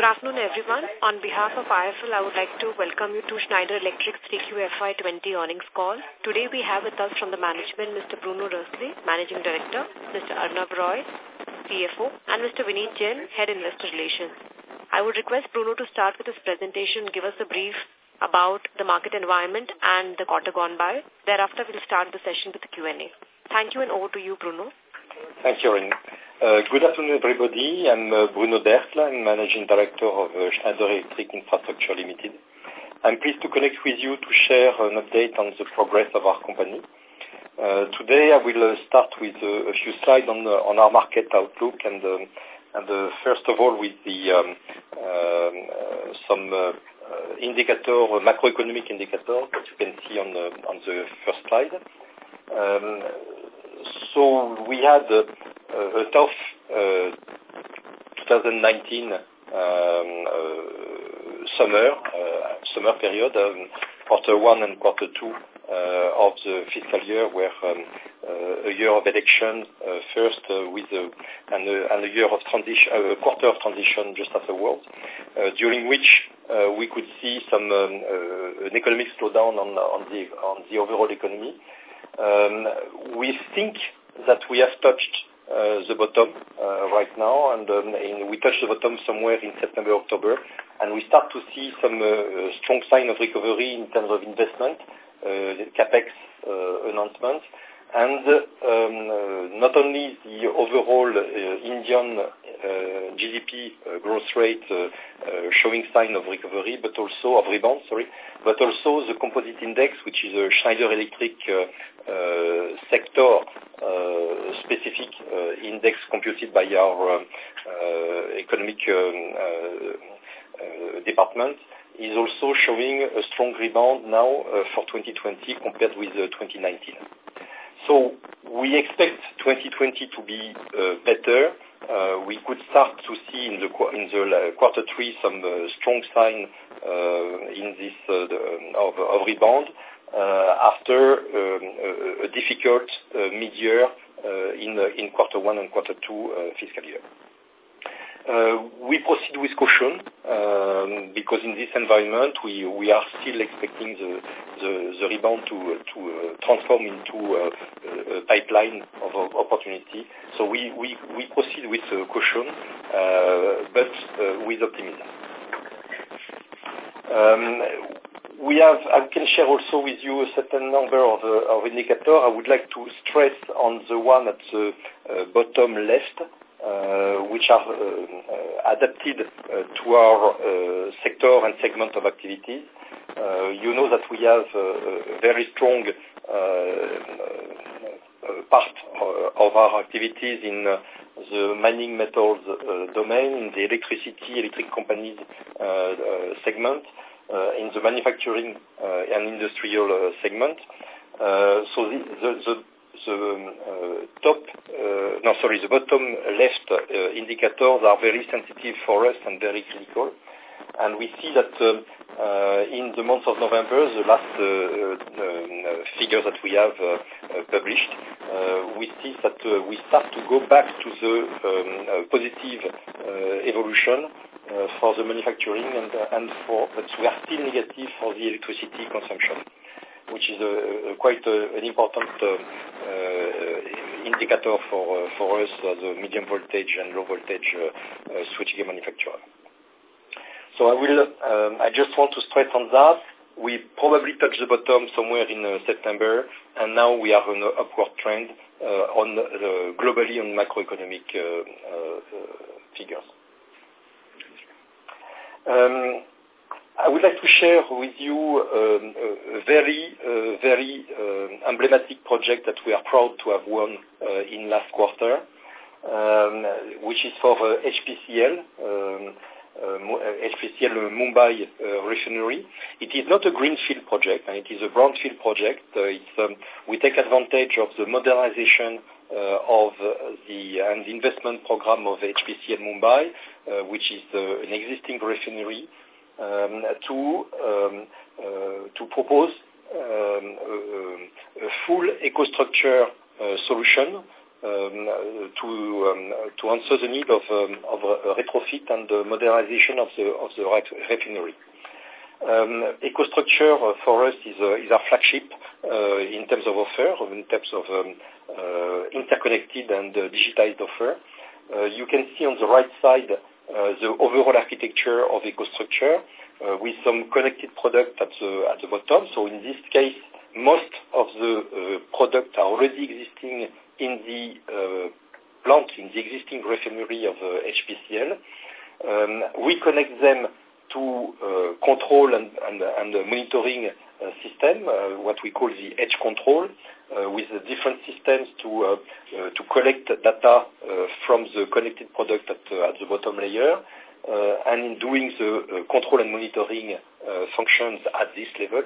Good afternoon, everyone. On behalf of IFL, I would like to welcome you to Schneider Electric's 3Q FY20 earnings call. Today we have with us from the management Mr. Bruno Roesle, Managing Director, Mr. Arnab Roy, CFO, and Mr. Vineet Jain, Head Investor Relations. I would request Bruno to start with his presentation, give us a brief about the market environment and the quarter gone by. Thereafter, we'll start the session with the Q&A. Thank you and over to you, Bruno. Thank you, Rin. Uh, good afternoon, everybody. I'm uh, Bruno Roesle. I'm Managing Director of uh, Schneider Electric Infrastructure Limited. I'm pleased to connect with you to share an update on the progress of our company. Uh, today, I will uh, start with uh, a few slides on, uh, on our market outlook and, um, and uh, first of all with the um, uh, some uh, indicator, macroeconomic indicator that you can see on the, on the first slide. Um, so we had a, a tough uh, 2019 um, uh, summer uh, summer period, um, quarter one and quarter two uh, of the fiscal year were um, uh, a year of election uh, first uh, with a, and, a, and a year of transition, a quarter of transition just afterwards, uh, during which uh, we could see some um, uh, an economic slowdown on, on the on the overall economy. Um, we think that we have touched uh, the bottom uh, right now, and um, we touched the bottom somewhere in September, October, and we start to see some uh, strong sign of recovery in terms of investment, uh, capex uh, announcements, and um, uh, not only the overall uh, Indian uh, GDP growth rate showing sign of recovery, but also of rebound, sorry, but also the composite index, which is a Schneider Electric sector specific uh, index computed by our uh, economic um, department, is also showing a strong rebound now uh, for 2020 compared with uh, 2019. So we expect 2020 to be uh, better. Uh, we could start to see in the in the quarter three some uh, strong sign uh, in this uh, the, of, of rebound uh, after um, a, a difficult uh, mid-year uh, in in quarter one and quarter two uh, fiscal year. Uh, we proceed with caution um, because in this environment we, we are still expecting the, the, the rebound to, to uh, transform into a, a pipeline of, opportunity. So we, we, we proceed with uh, caution, uh, but uh, with optimism. Um, we have, I can share also with you a certain number of, uh, of indicators. I would like to stress on the one at the uh, bottom left, uh, Uh, which are uh, uh, adapted uh, to our uh, sector and segment of activities. you know that we have a very strong part of our activities in the mining metals domain, in the electricity, electric companies segment, in the manufacturing and industrial segment. So the, the, the the uh, top, uh, no, sorry, the bottom left uh, indicators are very sensitive for us and very critical. And we see that um, uh, in the month of November, the last uh, uh, figures that we have published, we see that we start to go back to the um, positive evolution for the manufacturing and, and for, but we are still negative for the electricity consumption which is a, a quite a, an important uh, uh, indicator for uh, for us as a medium voltage and low voltage switchgear manufacturer. So I will, um, I just want to stress on that. We probably touched the bottom somewhere in uh, September, and now we are on an upward trend uh, on uh, globally on macroeconomic figures. Um, would like to share with you um, a very, uh, very uh, emblematic project that we are proud to have won uh, in last quarter, um, which is for uh, HPCL, um, HPCL uh, Mumbai uh, refinery. It is not a greenfield project, and it is a brownfield project. it's, um, we take advantage of the modernization uh, of the and investment program of HPCL Mumbai, uh, which is uh, an existing refinery um, to um, uh, to propose um, a, full EcoStruxure uh, solution um, to um, to answer the need of, of retrofit and the modernization of the of the refinery. Um, EcoStruxure uh, for us is, uh, is our flagship uh, in terms of offer, in terms of um, uh, interconnected and digitized offer. You can see on the right side the overall architecture of EcoStruxure with some connected product at the, at the bottom. So in this case, most of the products are already existing in the plant, in the existing refinery of HPCL. Um, we connect them to uh, control and, and, and monitoring uh, system, uh, what we call the edge control, with the different systems to to collect data from the connected product at, at the bottom layer, and in doing the control and monitoring functions at this level.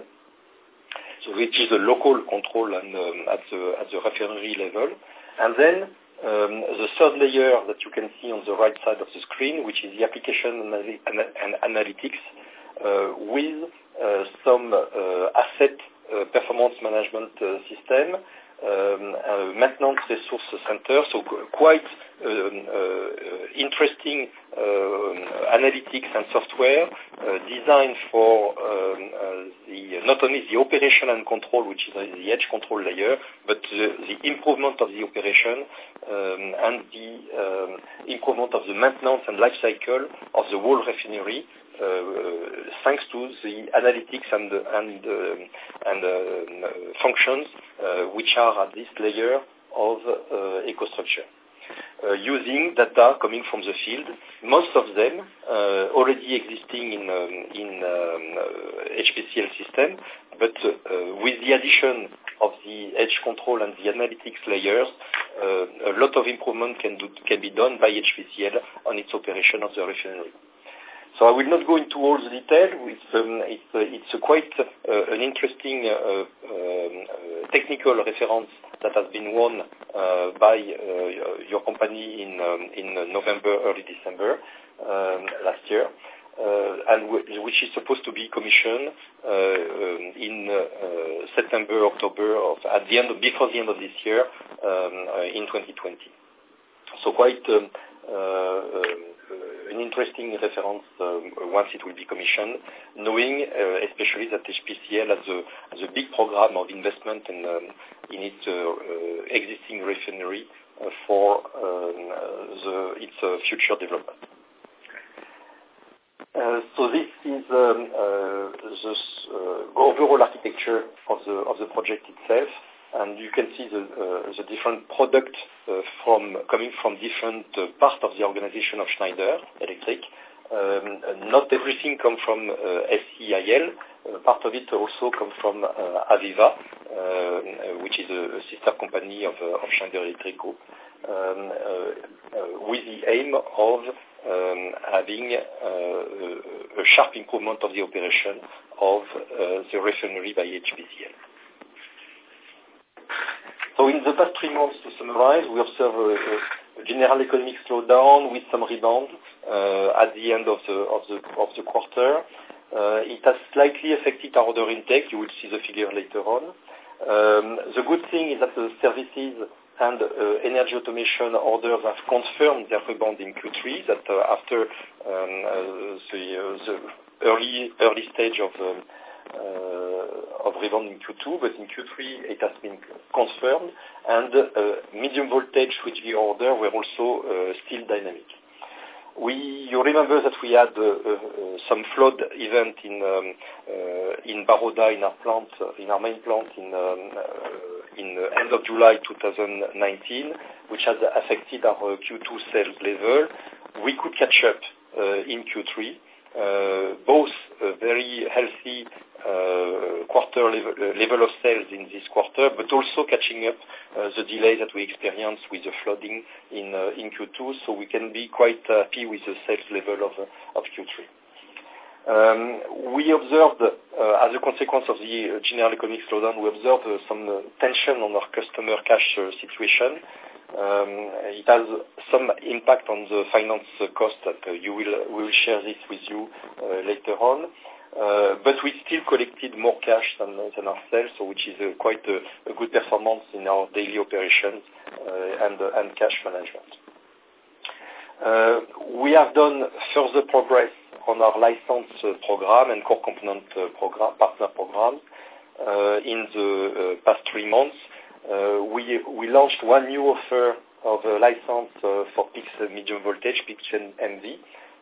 So which is a local control and, um, at, the, at the refinery level. And then um, the third layer that you can see on the right side of the screen, which is the application and analytics uh, with uh, some uh, asset uh, performance management uh, system. Um, uh, maintenance resource center, so quite uh, interesting uh, analytics and software uh, designed for um, uh, the, not only the operation and control, which is the edge control layer, but the, improvement of the operation um, and the um, improvement of the maintenance and life cycle of the whole refinery uh, thanks to the analytics and and uh, and uh, functions which are at this layer of EcoStruxure. Uh, using data coming from the field, most of them uh, already existing in, um, in um, uh, HPCL system, but uh, with the addition of the edge control and the analytics layers, a lot of improvement can, do, can be done by HPCL on its operation of the refinery. So I will not go into all the detail. It's, um, it's, uh, it's a quite uh, an interesting uh, um, technical reference that has been won uh, by uh, your company in, um, in November, early December um, last year. and which is supposed to be commissioned um, in September, October, of, at the end of, before the end of this year um, in 2020. So quite an interesting reference um, once it will be commissioned, knowing uh, especially that HPCL has a, has a big program of investment in, um, in its uh, existing refinery for um, the, its future development. Uh, so this is um, uh, the uh, overall architecture of the of the project itself and you can see the, uh, the different products uh, from coming from different uh, parts of the organization of Schneider Electric. Um, not everything comes from uh, SCIL. Uh, part of it also comes from uh, AVEVA, uh, which is a, a sister company of, uh, of Schneider Electric Group, um, uh, with the aim of um, having uh, a sharp improvement of the operation of uh, the refinery by HPCL. So in the past three months, to summarize, we observe a, a general economic slowdown with some rebound uh, at the end of the, of the, of the quarter. Uh, it has slightly affected our order intake. You will see the figure later on. Um, the good thing is that the services and uh, energy automation orders have confirmed their rebound in Q3, that uh, after um, uh, the, uh, the early, early stage of um, uh, of rebound in Q2, but in Q3 it has been confirmed, and uh, medium voltage switchgear order were also uh, still dynamic. We, you remember that we had uh, some flood event in um, in Baroda in our plant, in our main plant in um, in the end of July 2019, which has affected our Q2 sales level. We could catch up uh, in Q3 uh, both a very healthy uh, quarter level, uh, level of sales in this quarter, but also catching up the delay that we experienced with the flooding in in Q2, so we can be quite happy with the sales level of of Q3. Um, we observed, uh, as a consequence of the general economic slowdown, we observed uh, some uh, tension on our customer cash situation. Um, it has some impact on the finance cost that uh, you will we will share this with you uh, later on. Uh, but we still collected more cash than, than our sales, so which is quite a, a, good performance in our daily operations and, and cash management. we have done further progress on our license program and core component program, partner program in the past three months. Uh, we, we launched one new offer of a license uh, for PIX medium voltage, PIX MV.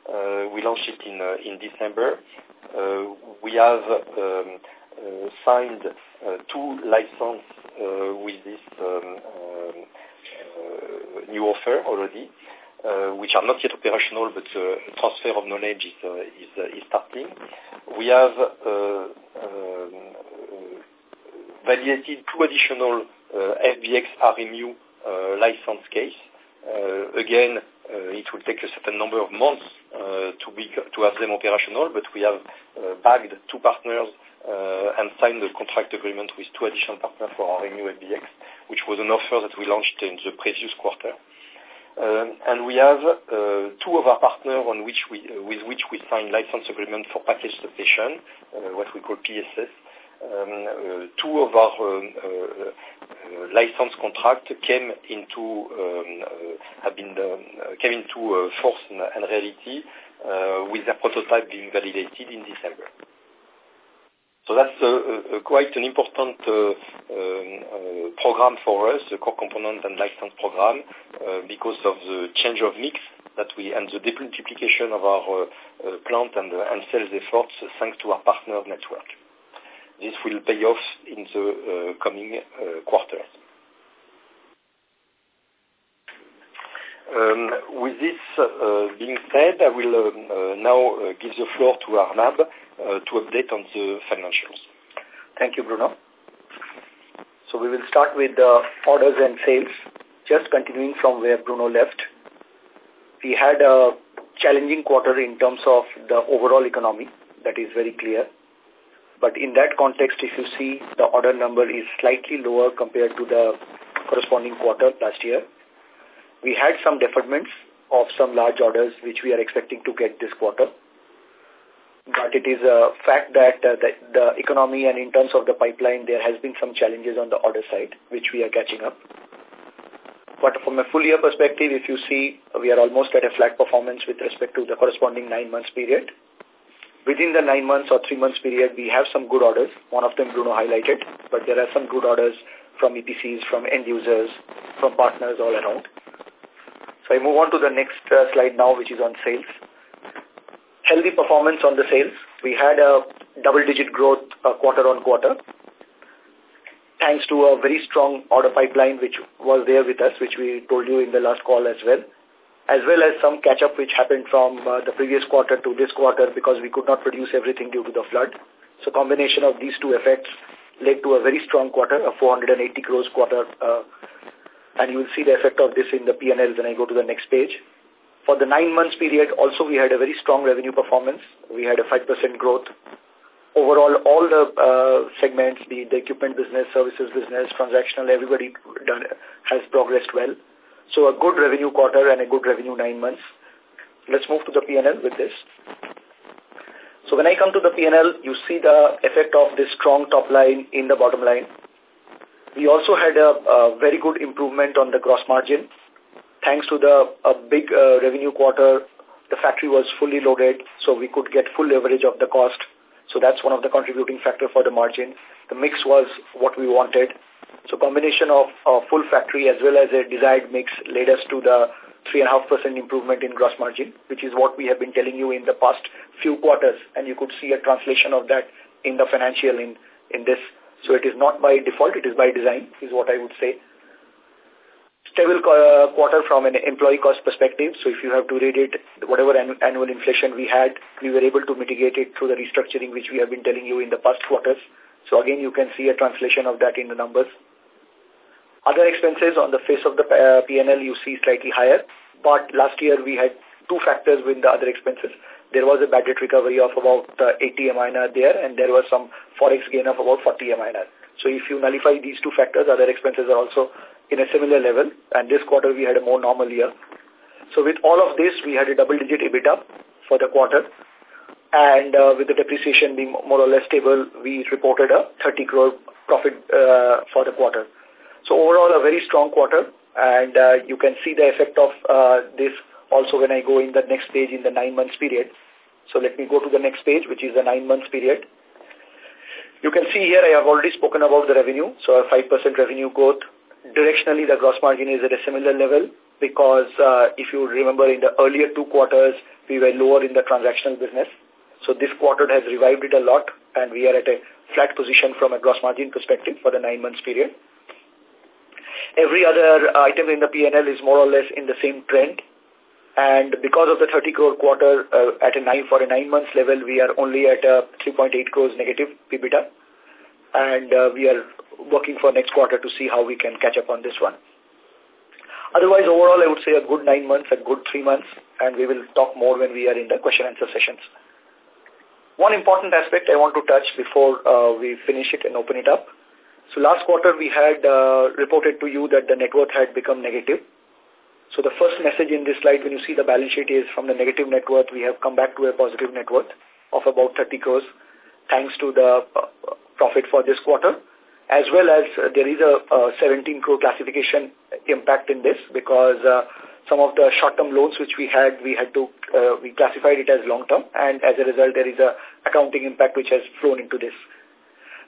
Uh, we launched it in, in December. we have um, uh, signed uh, two licenses uh, with this um, um new offer already, which are not yet operational, but transfer of knowledge is, is, is starting. We have um, validated two additional FBX RMU license case. again, it will take a certain number of months to, be, to have them operational, but we have bagged two partners uh, and signed a contract agreement with two additional partners for new FBX, which was an offer that we launched in the previous quarter. Um, and we have uh, two of our partners on which we, uh, with which we signed license agreement for package substation, uh, what we call PSS. Uh, two of our uh, license contract came into um, have been came into force and, reality with their prototype being validated in December. So that's uh, uh, quite an important uh, uh, program for us, the core component and license program, uh, because of the change of mix that we and the multiplication of our uh, plant and, and sales efforts thanks to our partner network. This will pay off in the coming quarters. Um, with this uh, being said, I will um, uh, now uh, give the floor to Arnab to update on the financials. Thank you, Bruno. So we will start with the orders and sales, just continuing from where Bruno left. We had a challenging quarter in terms of the overall economy, that is very clear. But in that context, if you see, the order number is slightly lower compared to the corresponding quarter last year. We had some deferments of some large orders which we are expecting to get this quarter. But it is a fact that uh, the, the economy and in terms of the pipeline, there has been some challenges on the order side, which we are catching up. But from a full year perspective, if you see, we are almost at a flat performance with respect to the corresponding nine months period. Within the nine months or three months period, we have some good orders. One of them Bruno highlighted, but there are some good orders from EPCs, from end users, from partners all around. So I move on to the next uh, slide now, which is on sales. Healthy performance on the sales. We had a double-digit growth uh, quarter on quarter, thanks to a very strong order pipeline which was there with us, which we told you in the last call as well, as well as some catch-up which happened from uh, the previous quarter to this quarter because we could not produce everything due to the flood. So combination of these two effects led to a very strong quarter, a 480 crores quarter uh, and you will see the effect of this in the P&L when I go to the next page. For the nine months period, also we had a very strong revenue performance. We had a 5% growth. Overall, all the uh, segments, the, the equipment business, services business, transactional, everybody done, has progressed well. So a good revenue quarter and a good revenue nine months. Let's move to the P&L with this. So when I come to the P&L, you see the effect of this strong top line in the bottom line. We also had a, a very good improvement on the gross margin. Thanks to the a big uh, revenue quarter, the factory was fully loaded, so we could get full leverage of the cost. So that's one of the contributing factor for the margin. The mix was what we wanted. So combination of full factory as well as a desired mix led us to the 3.5% improvement in gross margin, which is what we have been telling you in the past few quarters. And you could see a translation of that in the financial in, in this so it is not by default, it is by design, is what I would say. Stable uh, quarter from an employee cost perspective. So if you have to read it, whatever annual inflation we had, we were able to mitigate it through the restructuring which we have been telling you in the past quarters. So again, you can see a translation of that in the numbers. Other expenses on the face of the uh, PNL you see slightly higher, but last year we had two factors with the other expenses there was a bad debt recovery of about uh, 80 MINR there, and there was some forex gain of about 40 MINR. So if you nullify these two factors, other expenses are also in a similar level, and this quarter we had a more normal year. So with all of this, we had a double-digit EBITDA for the quarter, and uh, with the depreciation being more or less stable, we reported a 30 crore profit uh, for the quarter. So overall, a very strong quarter And uh, you can see the effect of uh, this also when I go in the next page in the nine months period. So let me go to the next page, which is the nine months period. You can see here I have already spoken about the revenue. So a 5% revenue growth. Directionally, the gross margin is at a similar level because uh, if you remember in the earlier two quarters, we were lower in the transactional business. So this quarter has revived it a lot and we are at a flat position from a gross margin perspective for the nine months period. Every other item in the P&L is more or less in the same trend. And because of the 30 crore quarter uh, at a nine for a nine months level, we are only at a 3.8 crores negative PBITA. And uh, we are working for next quarter to see how we can catch up on this one. Otherwise, overall, I would say a good nine months, a good three months, and we will talk more when we are in the question answer sessions. One important aspect I want to touch before uh, we finish it and open it up. So last quarter we had uh, reported to you that the net worth had become negative. So the first message in this slide when you see the balance sheet is from the negative net worth we have come back to a positive net worth of about 30 crores thanks to the uh, profit for this quarter as well as uh, there is a, a 17 crore classification impact in this because uh, some of the short-term loans which we had, we had to, uh, we classified it as long-term and as a result there is a accounting impact which has flown into this.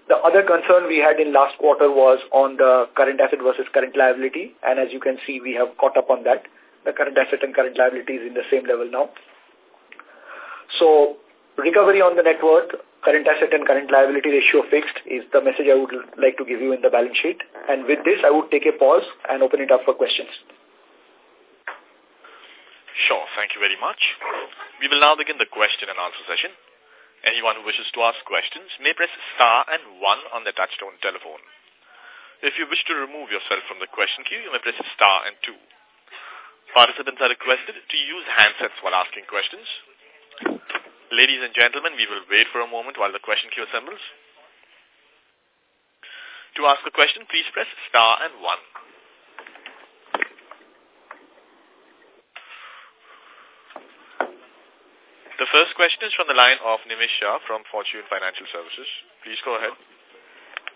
The other concern we had in last quarter was on the current asset versus current liability and as you can see we have caught up on that. The current asset and current liability is in the same level now. So recovery on the net worth, current asset and current liability ratio fixed is the message I would like to give you in the balance sheet. And with this, I would take a pause and open it up for questions. Sure, thank you very much. We will now begin the question and answer session. Anyone who wishes to ask questions may press star and one on the touchtone telephone. If you wish to remove yourself from the question queue, you may press star and two. Participants are requested to use handsets while asking questions. Ladies and gentlemen, we will wait for a moment while the question queue assembles. To ask a question, please press star and one. The first question is from the line of Nimish Shah from Fortune Financial Services. Please go ahead.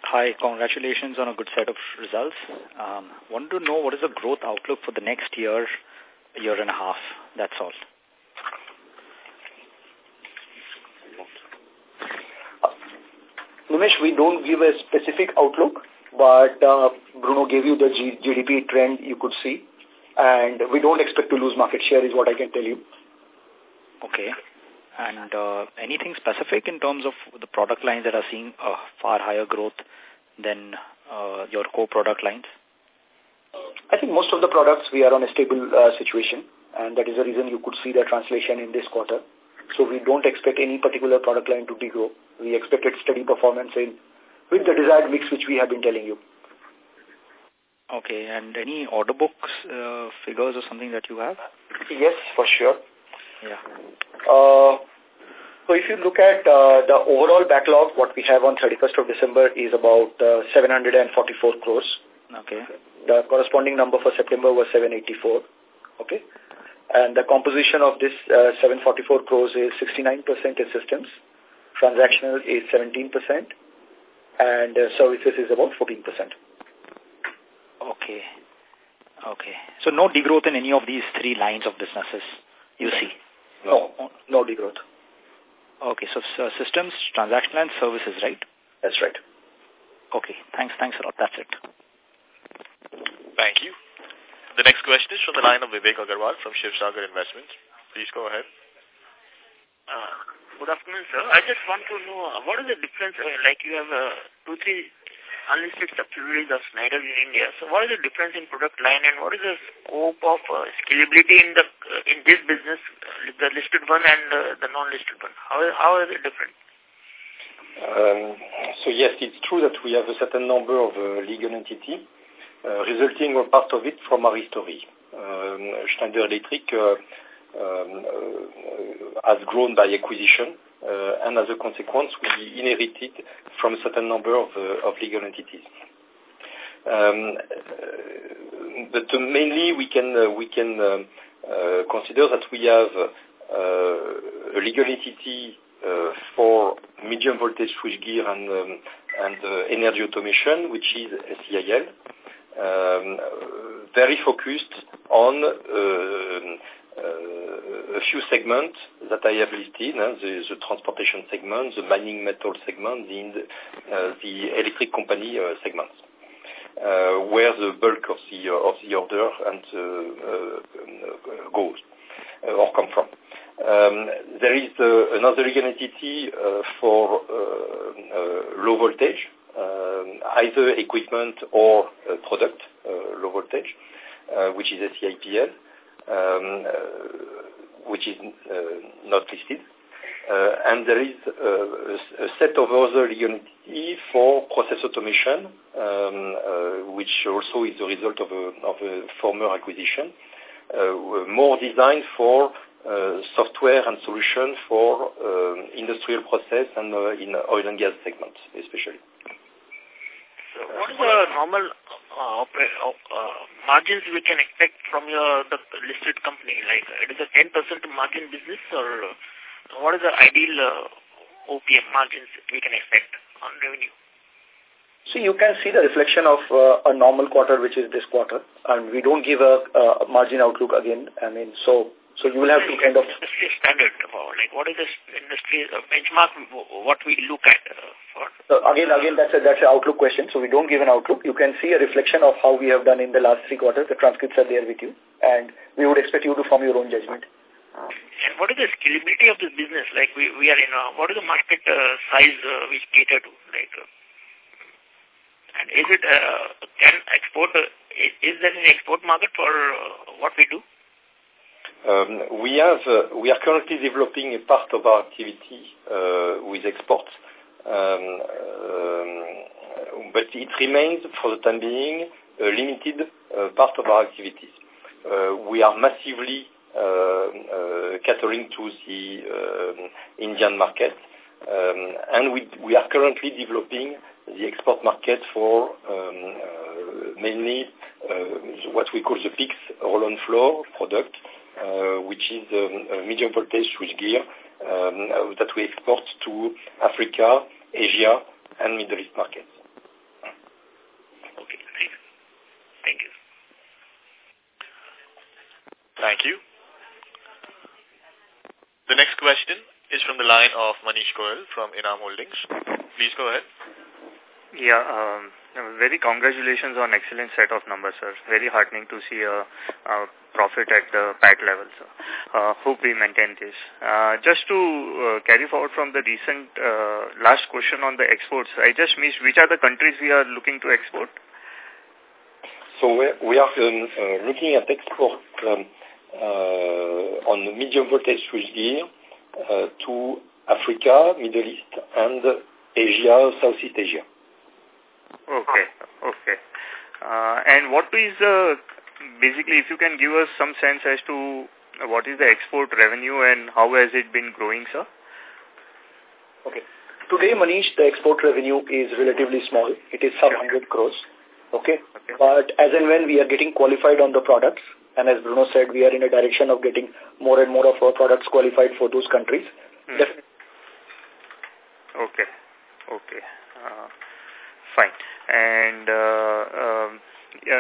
Hi, congratulations on a good set of results. Um, wanted to know what is the growth outlook for the next year, year and a half. That's all. Nimish, we don't give a specific outlook, but uh, Bruno gave you the G GDP trend you could see, and we don't expect to lose market share is what I can tell you. Okay. And uh, anything specific in terms of the product lines that are seeing a far higher growth than uh, your core product lines? I think most of the products we are on a stable uh, situation and that is the reason you could see the translation in this quarter. So we don't expect any particular product line to degrow. We expected steady performance in with the desired mix which we have been telling you. Okay, and any order books uh, figures or something that you have? Yes, for sure. Yeah. Uh, so if you look at uh, the overall backlog, what we have on 31st of December is about uh, 744 crores. Okay. The corresponding number for September was 784. Okay. And the composition of this uh, 744 crores is 69% in systems, transactional is 17%, and uh, services is about 14%. Okay. Okay. So no degrowth in any of these three lines of businesses you see? No, no degrowth. Okay, so uh, systems, transactional and services, right? That's right. Okay, thanks, thanks a lot. That's it. Thank you. The next question is from the line of Vivek Agarwal from Shivsagar Investments. Please go ahead. Uh, good afternoon, sir. I just want to know uh, what is the difference, uh, like you have uh, two, three unlisted subsidiaries of Schneider in India. So what is the difference in product line and what is the scope of uh, scalability in the uh, in this business, uh, the listed one and uh, the non-listed one? How, how are they different? Um, so yes, it's true that we have a certain number of uh, legal entities, uh, resulting or part of it from our history. Um, Schneider Electric uh, um, uh, has grown by acquisition uh, and as a consequence, we inherited from a certain number of, uh, of legal entities. Um, but mainly, we can we can um, consider that we have a legal entity uh, for medium voltage switchgear and um, and uh, energy automation, which is SEIL. Um, very focused on uh, a few segments that I have listed, uh, the, the, transportation segment, the mining metal segment, the, uh, the electric company uh, segments, uh, where the bulk of the, of the order and uh, goes or come from. Um, there is another legal entity for low voltage, either equipment or product, low voltage, which is SCIPL um, uh, which is uh, not listed. Uh, and there is a, a set of other unity for process automation, um, which also is the result of a, of a former acquisition, more designed for uh, software and solution for uh, industrial process and uh, in oil and gas segments, especially. So what is the normal margins we can expect from your the listed company? Like, it is a 10% margin business or uh, what is the ideal uh, OPM margins we can expect on revenue? So you can see the reflection of uh, a normal quarter, which is this quarter, and we don't give a, a margin outlook again. I mean, so so you will have to kind of... Industry standard, like what is the industry uh, benchmark, what we look at uh, for? So again, again, that's a, that's an outlook question. So we don't give an outlook. You can see a reflection of how we have done in the last three quarters. The transcripts are there with you. And we would expect you to form your own judgment. And what is the scalability of this business? Like we, we are in a, what is the market uh, size uh, we cater to? Like, uh, and is it, uh, can export, uh, is there an export market for uh, what we do? Um, we have uh, we are currently developing a part of our activity uh, with exports, um, um, but it remains for the time being a limited uh, part of our activities. Uh, we are massively uh, uh, catering to the um, Indian market, um, and we we are currently developing the export market for um, mainly what we call the PIX roll-on floor product, uh, which is um, a medium voltage switchgear um, that we export to Africa, Asia, and Middle East markets. Okay, thank you. Thank you. The next question is from the line of Manish Goyal from Enam Holdings. Please go ahead. Yeah, um, very congratulations on excellent set of numbers, sir. Very heartening to see a, a profit at the PAT level, sir. Uh, hope we maintain this. Uh, just to uh, carry forward from the recent uh, last question on the exports, I just missed which are the countries we are looking to export? So we are um, uh, looking at export um, uh, on the medium voltage switchgear to Africa, Middle East, and Asia, Southeast Asia. Okay, okay. Uh, and what is the, basically if you can give us some sense as to what is the export revenue and how has it been growing, sir? Okay. Today, Manish, the export revenue is relatively small. It is sub 100 crores. Okay? okay? But as and when we are getting qualified on the products, and as Bruno said, we are in a direction of getting more and more of our products qualified for those countries. Hmm. Okay. Okay. Uh, fine. And uh, um,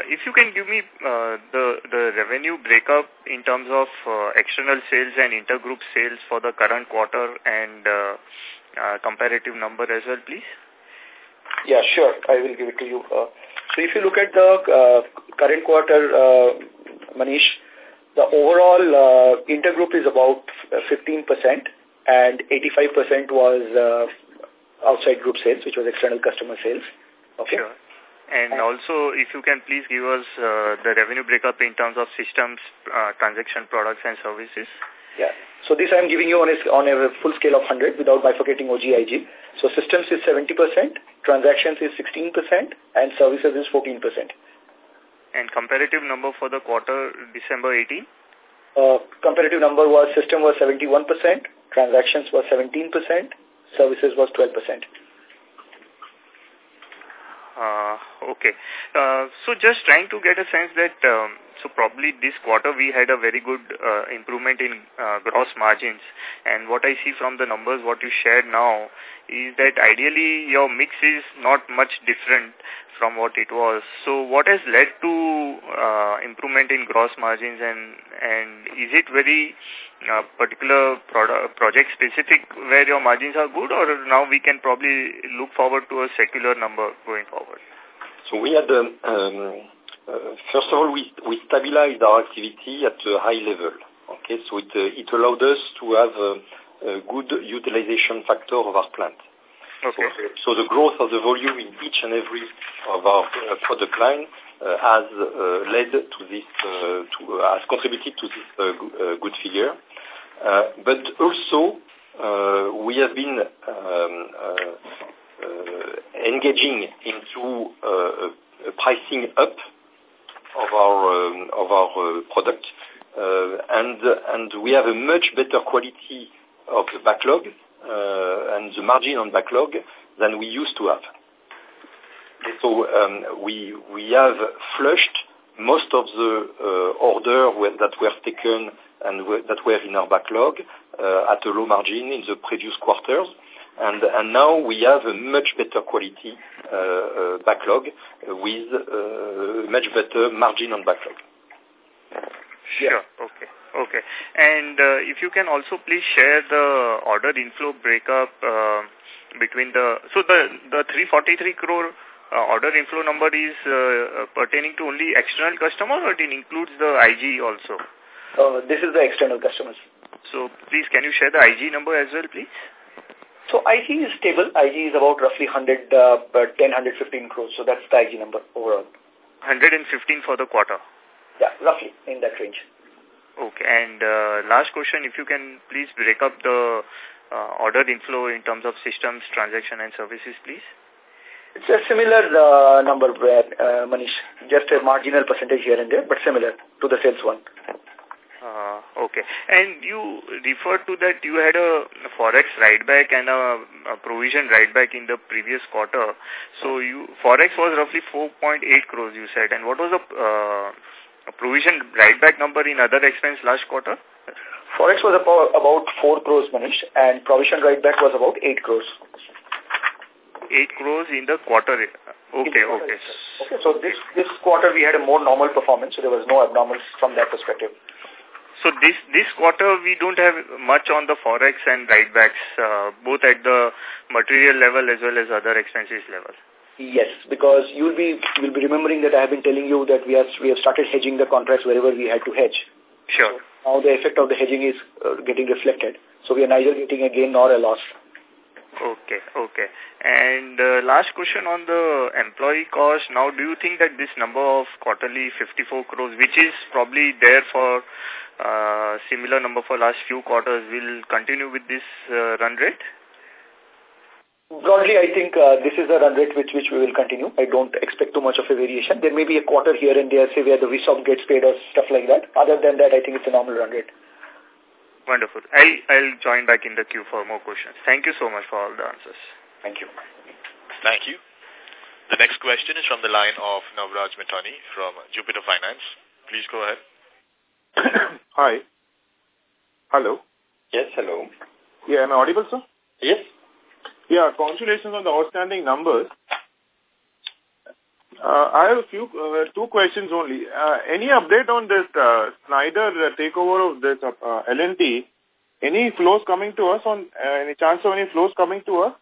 if you can give me uh, the the revenue breakup in terms of uh, external sales and intergroup sales for the current quarter and uh, uh, comparative number as well, please. Yeah, sure. I will give it to you. Uh, so if you look at the uh, current quarter, uh, Manish, the overall uh, intergroup is about 15% and 85% was uh, outside group sales, which was external customer sales. Okay. Sure. And also, if you can please give us uh, the revenue breakup in terms of systems, uh, transaction products and services. Yeah. So this I'm giving you on a, on a full scale of 100 without bifurcating OGIG. So systems is 70%, transactions is 16%, and services is 14%. And comparative number for the quarter December 18? Uh, comparative number was system was 71%, transactions was 17%, services was 12%. Uh, okay. Uh, so just trying to get a sense that, um, so probably this quarter we had a very good uh, improvement in uh, gross margins. And what I see from the numbers, what you shared now, is that ideally your mix is not much different from what it was. So what has led to uh, improvement in gross margins and, and is it very uh, particular product, project specific where your margins are good or now we can probably look forward to a secular number going forward? So we had, um, um, first of all, we, we stabilized our activity at a high level. Okay, so it, uh, it allowed us to have uh, a good utilization factor of our plant. Okay. So, so the growth of the volume in each and every of our uh, product line uh, has uh, led to this, uh, to, uh, has contributed to this uh, uh, good figure. Uh, but also, uh, we have been um, uh, uh, engaging into uh, a pricing up of our um, of our uh, product, uh, and and we have a much better quality of the backlog uh, and the margin on backlog than we used to have. So um, we we have flushed most of the order that were taken and that were in our backlog at a low margin in the previous quarters. And, and now we have a much better quality uh, uh, backlog with uh, much better margin on backlog. Sure. Okay. Okay. And uh, if you can also please share the order inflow breakup uh, between the so the the 343 crore uh, order inflow number is uh, pertaining to only external customer or it includes the IG also? Uh, this is the external customers. So please can you share the IG number as well, please? So IG is stable. IG is about roughly 100, uh, 10, 115 crores. So that's the IG number overall. 115 for the quarter. Yeah, roughly in that range. Okay. And uh, last question, if you can please break up the uh, order inflow in terms of systems, transaction and services, please. It's a similar uh, number, uh, Manish. Just a marginal percentage here and there, but similar to the sales one. Uh, okay. And you referred to that you had a forex write back and a, a provision write back in the previous quarter. So you forex was roughly 4.8 crores, you said. And what was the uh, provision write back number in other expense last quarter? Forex was about, about 4 crores, Manish, and provision write back was about 8 crores. 8 crores in the quarter. Okay, okay. Okay, so this, this quarter we had a more normal performance, so there was no abnormals from that perspective. So this this quarter we don't have much on the forex and write-backs, uh, both at the material level as well as other expenses level. Yes, because you'll be you'll be remembering that I have been telling you that we have we have started hedging the contracts wherever we had to hedge. Sure. So now the effect of the hedging is uh, getting reflected. So we are neither getting a gain nor a loss. Okay, okay. And uh, last question on the employee cost. Now, do you think that this number of quarterly 54 crores, which is probably there for uh, similar number for last few quarters, will continue with this uh, run rate? Broadly, I think uh, this is the run rate which which we will continue. I don't expect too much of a variation. There may be a quarter here and there, say, where the VSOP gets paid or stuff like that. Other than that, I think it's a normal run rate. Wonderful. I'll, I'll join back in the queue for more questions. Thank you so much for all the answers. Thank you. Thank you. The next question is from the line of Navraj Mitani from Jupiter Finance. Please go ahead. Hi. Hello. Yes, hello. Yeah, am I audible, sir? Yes. Yeah, congratulations on the outstanding numbers. Uh, I have a few, uh, two questions only. Uh, any update on this uh, Schneider uh, takeover of this uh, L&T? Any flows coming to us on, uh, any chance of any flows coming to us?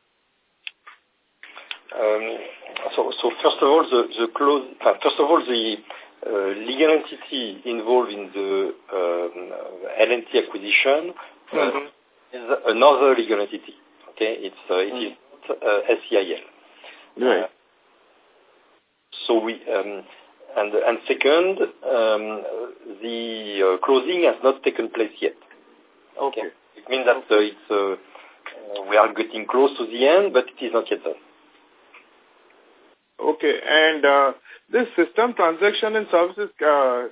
Um, so, so first of all, the, the close, uh, first of all, the uh, legal entity involved in the um, L&T acquisition uh, mm -hmm. is another legal entity. Okay, it's uh, it is not uh, SEIL. Right. so we um, and and second, um, the uh, closing has not taken place yet. Okay. It means that uh, it's uh, we are getting close to the end, but it is not yet done. Okay, and uh, this system transaction and services, uh,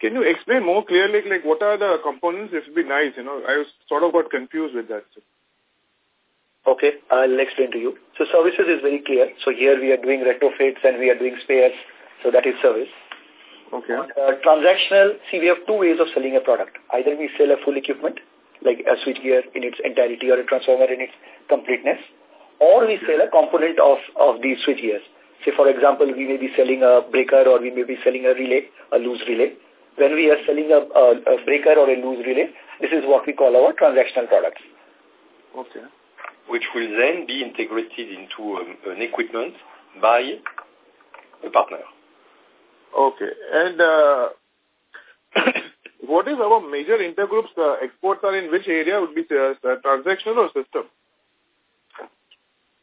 can you explain more clearly, like what are the components? It would be nice, you know. I was sort of got confused with that. Okay, I'll explain to you. So services is very clear. So here we are doing retrofits and we are doing spares. So that is service. Okay. Uh, transactional, see, we have two ways of selling a product. Either we sell a full equipment, like a switchgear in its entirety or a transformer in its completeness, or we sell a component of, of these switchgears. Say, for example, we may be selling a breaker or we may be selling a relay, a loose relay. When we are selling a, a, a breaker or a loose relay, this is what we call our transactional products. Okay. Which will then be integrated into um, an equipment by a partner. Okay. And uh, what is our major intergroups uh, exports are in which area would be uh, transactional or system?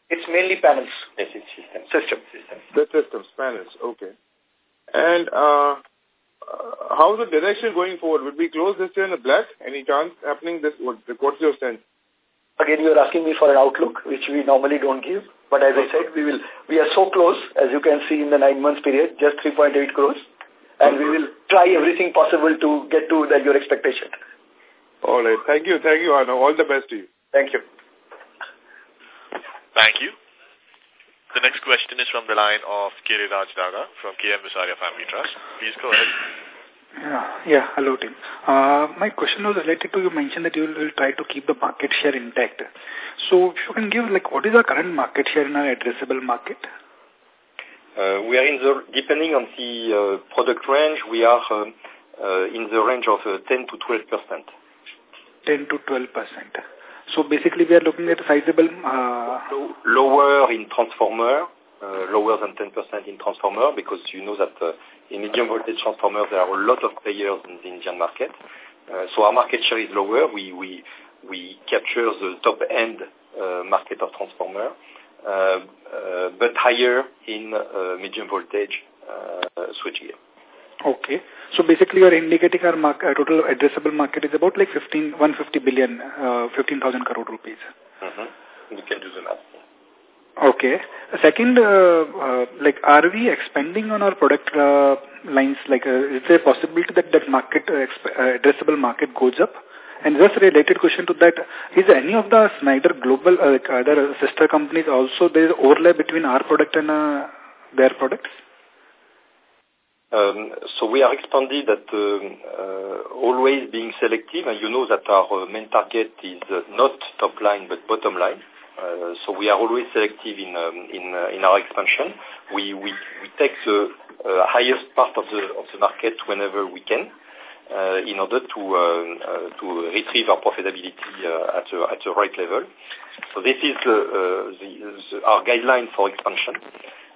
It's mainly panels. Yes, it's system. System. system. The systems, panels, okay. And uh, uh, how's the direction going forward? Would we close this year in the black? Any chance happening this? What, what's your sense? Again, you are asking me for an outlook, which we normally don't give. But as I said, we will. We are so close, as you can see in the nine months period, just 3.8 crores, and we will try everything possible to get to the, your expectation. All right. Thank you. Thank you, Arnav. All the best to you. Thank you. Thank you. The next question is from the line of Giriraj Daga from KM Visaria Family Trust. Please go ahead. Yeah, yeah. Hello, team. Uh, my question was related to you mentioned that you will, will try to keep the market share intact. So, if you can give, like, what is our current market share in our addressable market? Uh, we are in the, depending on the uh, product range, we are um, uh, in the range of uh, 10 to 12 percent. 10 to 12 percent. So basically we are looking at a sizable... Uh, lower in transformer, uh, lower than 10% in transformer because you know that uh, in medium voltage transformers there are a lot of players in the Indian market. Uh, so our market share is lower. We, we, we capture the top end uh, market of transformer, uh, uh, but higher in uh, medium voltage uh, switchgear. Okay. So basically you are indicating our market, total addressable market is about like 15, 150 billion, uh, 15,000 crore rupees. Mm -hmm. You can do the math. Okay. Second, uh, uh, like, are we expanding on our product uh, lines? Like, uh, is there a possibility that that market, uh, uh, addressable market goes up? And just a related question to that, is any of the Schneider Global, uh, like other sister companies also, there is overlap between our product and uh, their products? Um, so we are expanded at um, uh, always being selective, and you know that our main target is uh, not top line but bottom line. Uh, so we are always selective in um, in uh, in our expansion. We we we take the uh, highest part of the of the market whenever we can, uh, in order to um, uh, to retrieve our profitability uh, at the at the right level. So this is uh, uh, the, the, our guideline for expansion.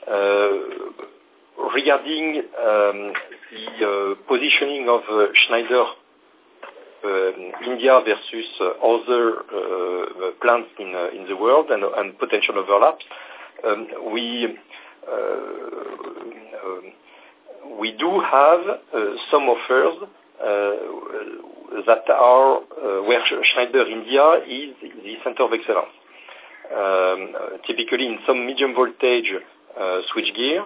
Uh, regarding um, the uh, positioning of uh, Schneider um, India versus uh, other plants in in the world and, and potential overlaps, um, we um, we do have some offers uh, that are uh, where Schneider India is the center of excellence. Um, typically, in some medium voltage uh, switchgear,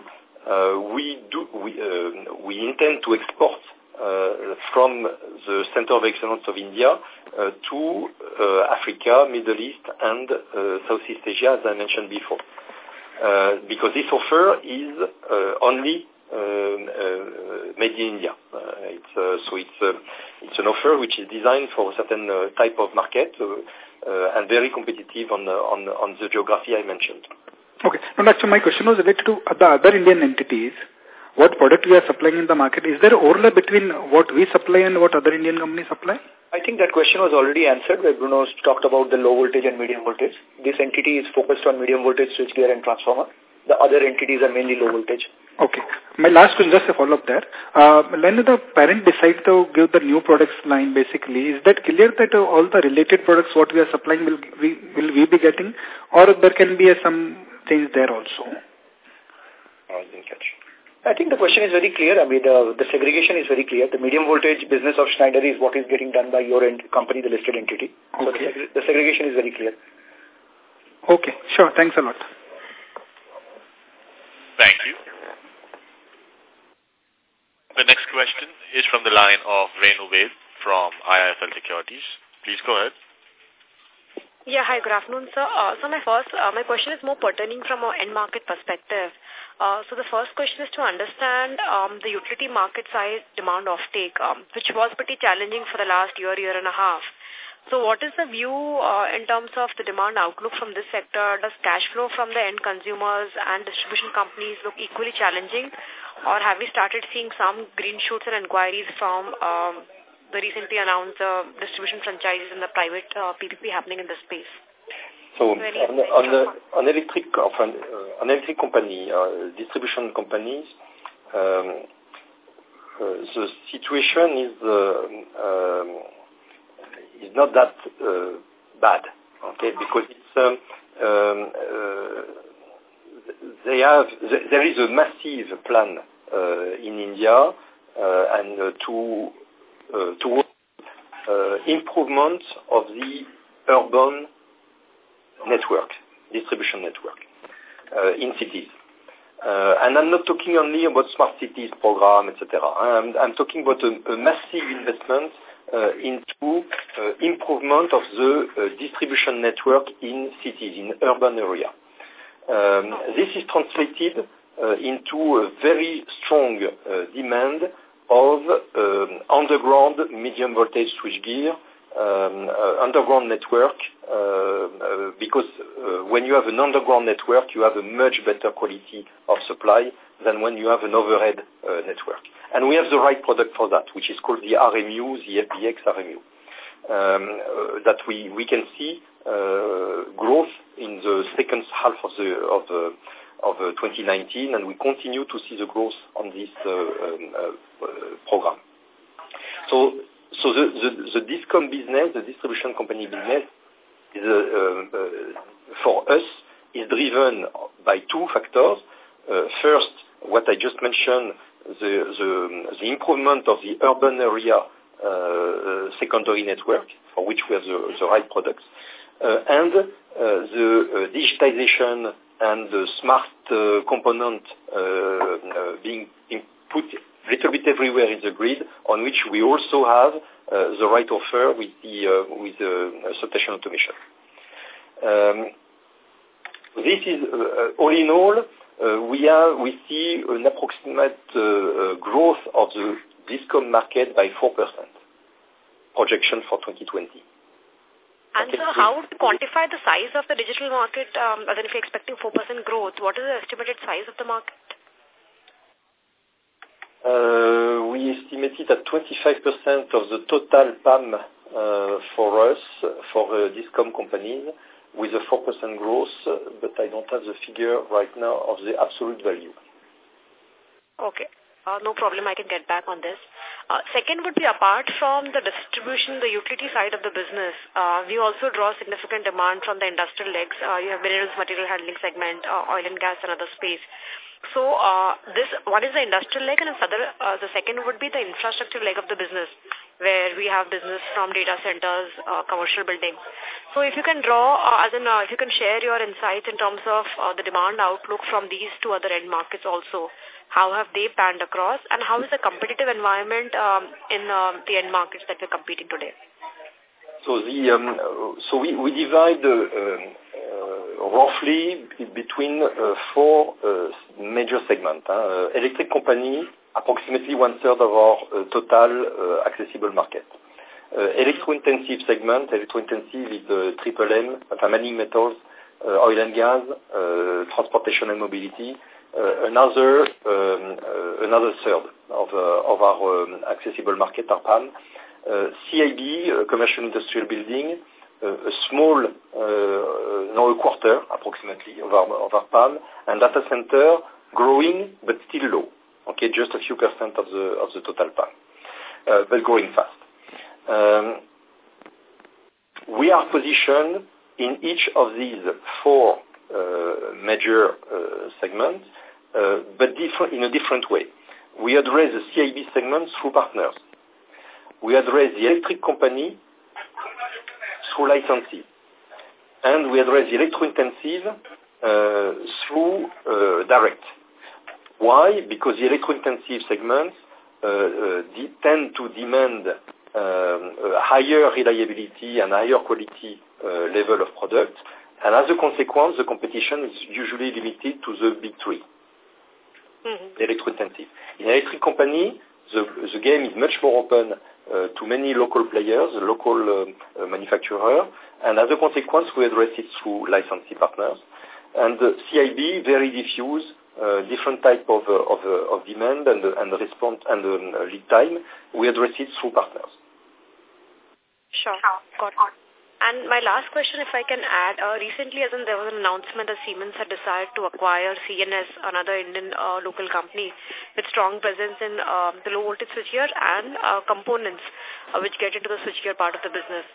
we do we uh, we intend to export uh, from the center of excellence of India uh, to uh, Africa, Middle East, and uh, Southeast Asia, as I mentioned before, uh, because this offer is uh, only um, uh, made in India. Uh, it's, uh, so it's uh, it's an offer which is designed for a certain uh, type of market uh, uh, and very competitive on uh, on on the geography I mentioned. Okay. No, actually my question was related to the other Indian entities. What product we are supplying in the market? Is there overlap between what we supply and what other Indian companies supply? I think that question was already answered where Bruno talked about the low voltage and medium voltage. This entity is focused on medium voltage switchgear and transformer. The other entities are mainly low voltage. Okay. My last question, just a follow-up there. Uh, when the parent decides to give the new products line, basically, is that clear that uh, all the related products what we are supplying will we, will we be getting? Or there can be a, some things there also? I didn't catch. I think the question is very clear. I mean, the, the segregation is very clear. The medium voltage business of Schneider is what is getting done by your company, the listed entity. Okay. So the, seg the segregation is very clear. Okay, sure. Thanks a lot. Thank you. The next question is from the line of Renu Baid from IIFL Securities. Please go ahead. Yeah, hi, good afternoon, sir. Uh, so my first, uh, my question is more pertaining from an end market perspective. Uh, so the first question is to understand um, the utility market side demand offtake, um, which was pretty challenging for the last year, year and a half. So what is the view uh, in terms of the demand outlook from this sector? Does cash flow from the end consumers and distribution companies look equally challenging? Or have we started seeing some green shoots and inquiries from um, the recently announced uh, distribution franchises in the private uh, PPP happening in the space? So, on, on, the, on electric, on, uh, electric company, uh, distribution companies, um, uh, the situation is uh, um, is not that uh, bad, okay? Because it's um, um, uh, they have there is a massive plan uh, in India uh, and to to uh, improvement of the urban network, distribution network in cities. Uh, and I'm not talking only about smart cities program, etc. I'm, I'm talking about a, a massive investment into uh, improvement of the uh, distribution network in cities, in urban area. Um, this is translated uh, into a very strong uh, demand of um, underground medium voltage switchgear um, uh, underground network uh, uh, because uh, when you have an underground network, you have a much better quality of supply than when you have an overhead uh, network. And we have the right product for that, which is called the RMU, the FBX RMU, um, uh, that we, we can see uh, growth in the second half of the of the of uh, 2019, and we continue to see the growth on this uh, um, uh, program. So so the, the, the discom business, the distribution company business, is, uh, uh, for us, is driven by two factors. Uh, first, what I just mentioned, the, the, the improvement of the urban area uh, secondary network, for which we have the, the right products, uh, and uh, the digitization and the smart component being put little bit everywhere in the grid, on which we also have uh, the right offer with the uh, with uh, substation automation. Um, this is uh, all in all, uh, we are we see an approximate uh, growth of the discom market by four percent projection for 2020. And okay. so how would you quantify the size of the digital market? Um, in if you're expecting 4% growth, what is the estimated size of the market? Uh, we estimated at 25% of the total PAM uh, for us, for uh, discom companies, with a 4% growth, but I don't have the figure right now of the absolute value. Okay. Uh, no problem, I can get back on this. Uh, second would be apart from the distribution, the utility side of the business, uh, we also draw significant demand from the industrial legs. Uh, you have minerals, material handling segment, uh, oil and gas and other space. So uh, this one is the industrial leg and other, the second would be the infrastructure leg of the business where we have business from data centers, commercial buildings. So if you can draw, uh, as in, uh, if you can share your insights in terms of uh, the demand outlook from these two other end markets also, how have they panned across and how is the competitive environment um, in uh, the end markets that we're competing today? So the um, so we we divide uh, uh, roughly between uh, four uh, major segments. Uh, electric company, approximately one third of our uh, total uh, accessible market. Uh, electro-intensive segment, electro-intensive is uh, triple M, mining metals, uh, oil and gas, uh, transportation and mobility. Uh, another um, uh, another third of uh, of our um, accessible market are. Uh, CIB, uh, commercial industrial building, uh, a small, no, a quarter approximately of our, of our PAM, and data center growing but still low. Okay, just a few percent of the of the total PAM, but growing fast. Um, we are positioned in each of these four uh, major uh, segments, uh, but different, in a different way. We address the CIB segment through partners we address the electric company through licensing. And we address the electro-intensive uh, through uh, direct. Why? Because the electro-intensive segments uh, tend to demand higher reliability and higher quality uh, level of product. And as a consequence, the competition is usually limited to the big 3 mm -hmm. electro-intensive. In electric company, the, the game is much more open uh, to many local players, local uh, uh, manufacturers, and as a consequence, we address it through licensing partners. And the CIB, very diffuse, uh, different type of, uh, of, uh, of demand and, and the response and um, lead time, we address it through partners. Sure, got it. And my last question, if I can add, uh, recently as in there was an announcement that Siemens had decided to acquire C&S, another Indian uh, local company with strong presence in uh, the low voltage switchgear and uh, components uh, which get into the switchgear part of the business.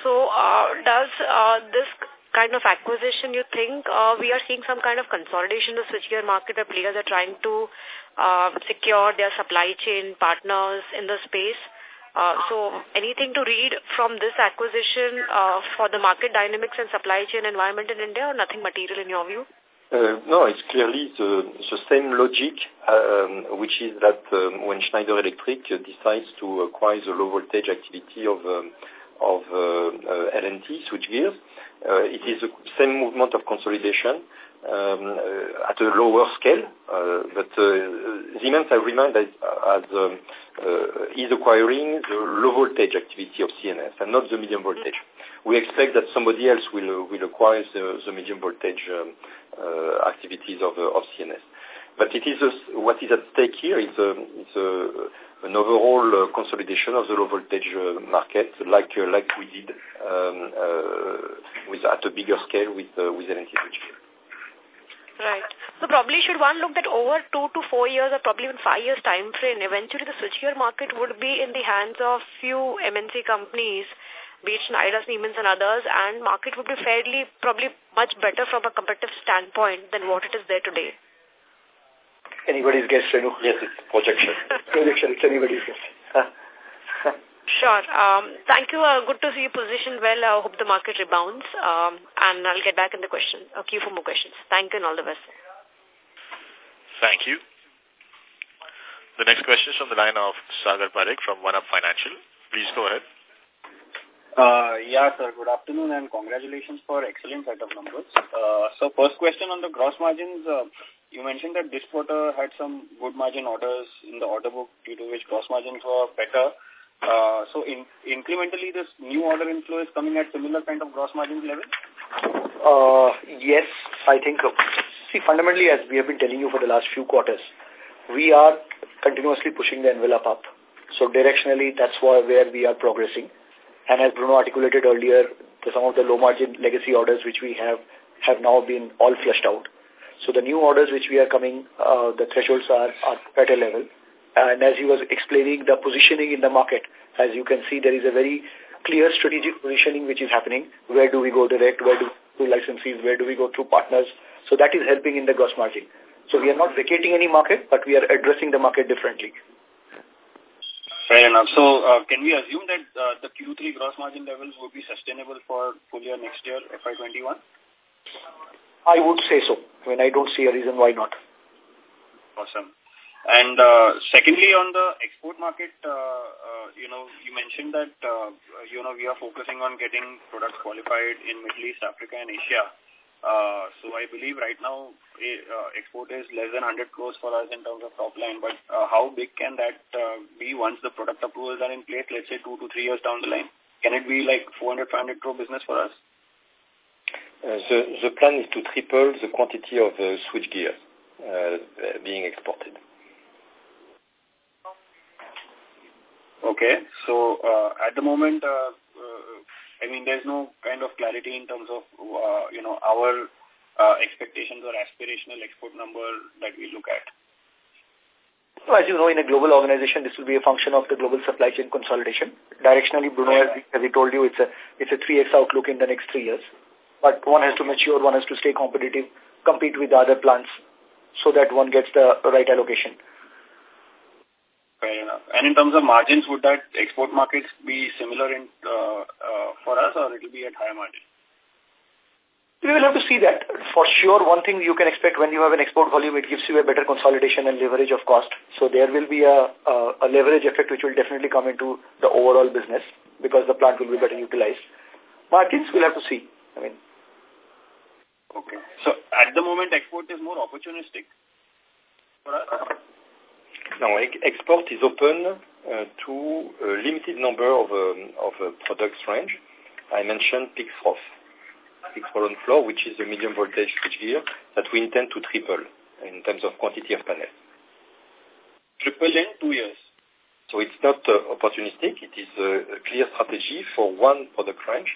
So uh, does uh, this kind of acquisition you think uh, we are seeing some kind of consolidation in the switchgear market where players are trying to uh, secure their supply chain partners in the space? Uh, so anything to read from this acquisition uh, for the market dynamics and supply chain environment in India or nothing material in your view? Uh, no, it's clearly the, the same logic, um, which is that um, when Schneider Electric decides to acquire the low voltage activity of um, of uh, uh, L&T switchgears, uh, it is the same movement of consolidation um, at a lower scale. But Siemens, I remind, as, as um, is acquiring the low voltage activity of C&S and not the medium voltage. We expect that somebody else will will acquire the, the medium voltage um, activities of of C&S. But it is a, what is at stake here is a, is a, an overall uh, consolidation of the low voltage uh, market, like uh, like we did um, with at a bigger scale with with L&T switchgear. Right. So probably should one look that over two to four years or probably even five years time frame, eventually the switchgear market would be in the hands of few MNC companies, be it Schneider, Siemens and others, and market would be fairly, probably much better from a competitive standpoint than what it is there today. Anybody's guess, Renu. Yes, it's projection. projection, it's anybody's guess. Sure. Um, thank you. Uh, good to see you positioned well. I hope the market rebounds. Um, and I'll get back in the question, a queue for more questions. Thank you and all the best. Thank you. The next question is from the line of Sagar Parekh from One Up Financial. Please go ahead. Uh, yeah, sir. Good afternoon and congratulations for excellent set of numbers. Uh, so first question on the gross margins. Uh, you mentioned that this quarter had some good margin orders in the order book due to which gross margins were better. Uh, so in, incrementally, this new order inflow is coming at similar kind of gross margin level? Uh, yes, I think. So. See, fundamentally, as we have been telling you for the last few quarters, we are continuously pushing the envelope up. So directionally, that's where, where we are progressing. And as Bruno articulated earlier, some of the low-margin legacy orders which we have have now been all flushed out. So the new orders which we are coming, uh, the thresholds are, are at a level. And as he was explaining the positioning in the market, as you can see, there is a very clear strategic positioning which is happening. Where do we go direct? Where do we go licensees? Where do we go through partners? So that is helping in the gross margin. So we are not vacating any market, but we are addressing the market differently. Fair enough. So uh, can we assume that uh, the Q3 gross margin levels would be sustainable for full year next year, FY21? I would say so. I mean, I don't see a reason why not. Awesome. And uh, secondly, on the export market, uh, uh, you know, you mentioned that, uh, you know, we are focusing on getting products qualified in Middle East, Africa and Asia. Uh, so I believe right now uh, export is less than 100 crores for us in terms of top line. But uh, how big can that uh, be once the product approvals are in place, let's say two to three years down the line? Can it be like 400, 500 crore business for us? Uh, the, the plan is to triple the quantity of uh, switchgear uh, being exported. Okay. So uh, at the moment, uh, uh, I mean, there's no kind of clarity in terms of, uh, you know, our uh, expectations or aspirational export number that we look at. So as you know, in a global organization, this will be a function of the global supply chain consolidation. Directionally, Bruno, as, as I told you, it's a it's a 3x outlook in the next three years. But one has to mature, one has to stay competitive, compete with the other plants so that one gets the right allocation. Fair enough. And in terms of margins, would that export markets be similar in uh, uh, for us or it will be at higher margin? We will have to see that. For sure, one thing you can expect when you have an export volume, it gives you a better consolidation and leverage of cost. So there will be a, a, a leverage effect which will definitely come into the overall business because the plant will be better utilized. margins, we'll have to see. I mean. Okay. So at the moment, export is more opportunistic No, export is open uh, to a limited number of, um, of uh, products range. I mentioned PIXROF, PIX on floor, which is a medium voltage switchgear that we intend to triple in terms of quantity of panels. Triple in two years? So it's not uh, opportunistic. It is a, a, clear strategy for one product range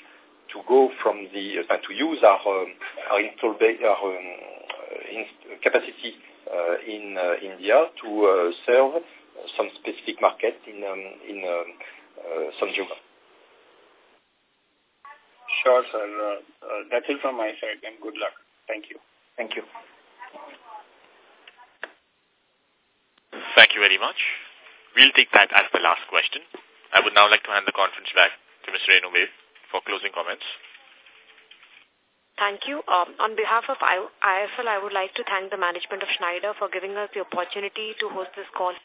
to go from the uh, to use our um, our install base, our um, uh, inst capacity uh, in uh, India to uh, serve some specific market in um, in um, some geography. Sure, sir. that's it from my side, and good luck. Thank you. Thank you. Thank you very much. We'll take that as the last question. I would now like to hand the conference back to Mr. Renu for closing comments. Thank you. Um, on behalf of IIFL, I would like to thank the management of Schneider for giving us the opportunity to host this call.